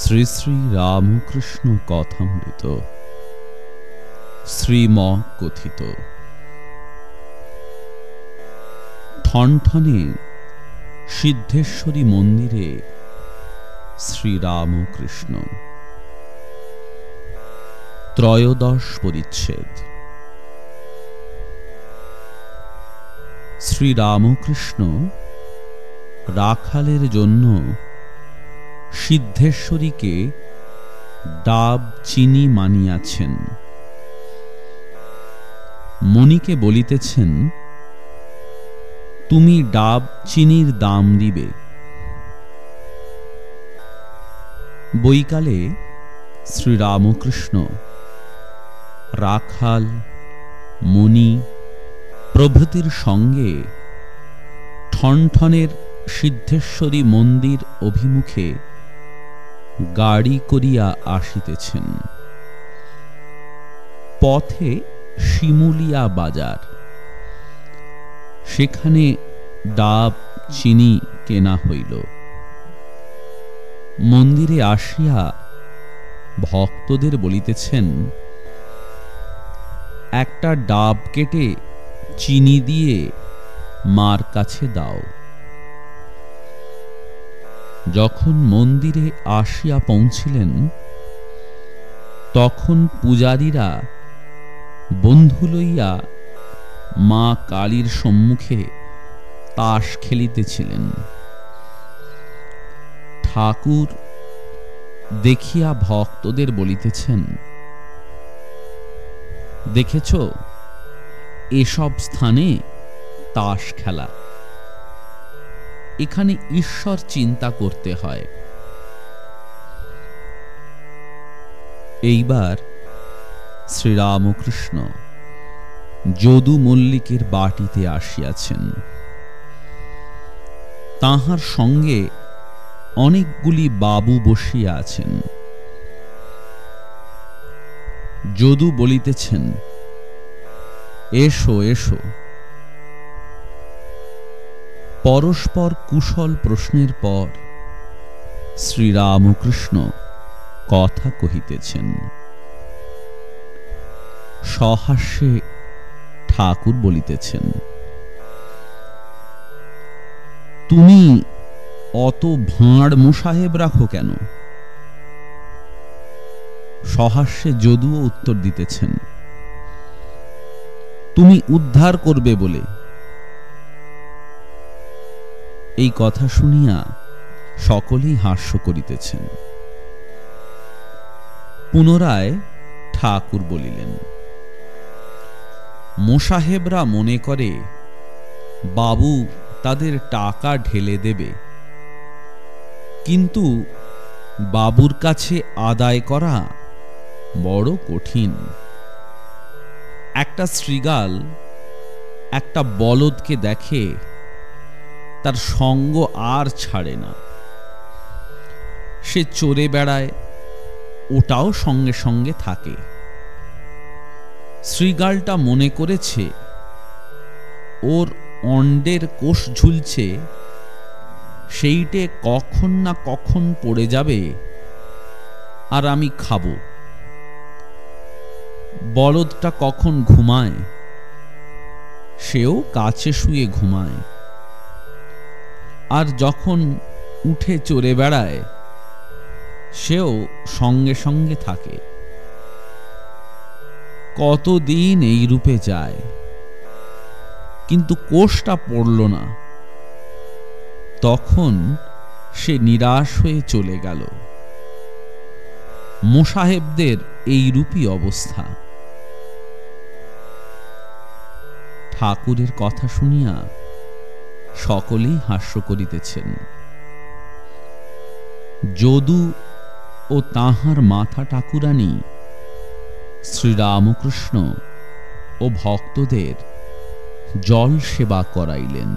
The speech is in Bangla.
শ্রী শ্রী রামকৃষ্ণ কথামৃত শ্রীম কথিত ঠনঠনে সিদ্ধেশ্বরী মন্দিরে শ্রীরামকৃষ্ণ। ত্রয়োদশ পরিচ্ছেদ। শ্রীরামকৃষ্ণ রাখালের জন্য সিদ্ধেশ্বরীকে ডাব চিনি মানিয়াছেন। মণিকে বলিতেছেন, তুমি ডাব চিনির দাম দিবে। বৈকালে শ্রীরামকৃষ্ণ, রাখাল, মণি প্রভৃতির সঙ্গে ঠনঠনের সিদ্ধেশ্বরী মন্দির অভিমুখে গাড়ি করিয়া আসিতেছেন। পথে শিমুলিয়া বাজার। সেখানে ডাব, চিনি কেনা হইল। মন্দিরে আসিয়া ভক্তদের বলিতেছেন, একটা ডাব কেটে চিনি দিয়ে মার কাছে দাও। যখন মন্দিরে আসিয়া পৌঁছিলেন, তখন পূজারীরা বন্ধু লইয়া মা কালীর সম্মুখে তাস খেলিতেছিলেন। ঠাকুর দেখিয়া ভক্তদের বলিতেছেন, দেখেছ, এসব স্থানে তাস খেলা। এখানে ঈশ্বর চিন্তা করতে হয়। এইবার শ্রীরামকৃষ্ণ যদু মল্লিকের বাটিতে আসিয়াছেন। তাহার সঙ্গে অনেকগুলি বাবু বসিয়া আছেন। যদু বলিতেছেন, এসো এসো। পরস্পর কুশল প্রশ্নের পর শ্রীরামকৃষ্ণ কথা কহিতেছেন, সহাস্যে ঠাকুর বলিতেছেন, তুমি অত ভাঁড় মোসাহেব রাখো কেন? সহাস্যে যদুও উত্তর দিতেছেন, তুমি উদ্ধার করবে বলে এই কথা শুনিয়া সকলেই হাস্য করিতেছেন। পুনরায় ঠাকুর বলিলেন, মোসাহেবরা মনে করে বাবু তাদের টাকা ঢেলে দেবে, কিন্তু বাবুর কাছে আদায় করা বড় কঠিন। একটা শ্রীগাল একটা বলদকে দেখে তার সঙ্গ আর ছাড়ে না। সে চড়ে বেড়ায়, ওটাও সঙ্গে সঙ্গে থাকে। শ্রীগালটা মনে করেছে, ওর অন্ডের কোষ ঝুলছে, সেইটে কখন না কখন পড়ে যাবে, আর আমি খাব। বলদটা কখন ঘুমায়, সেও কাছে শুয়ে ঘুমায়। আর যখন উঠে চড়ে বেড়ায়, সেও সঙ্গে সঙ্গে থাকে। কতদিন এই রূপে যায়, কিন্তু কোষটা পড়ল না। তখন সে নিরাশ হয়ে চলে গেল। মোসাহেবদের এই রূপী অবস্থা। ঠাকুরের কথা শুনিয়া সকলেই হাস্য করিতেছেন। যদু ও তাহার মাথা ঠাকুরানী শ্রীরামকৃষ্ণ ও ভক্তদের জল সেবা করাইলেন।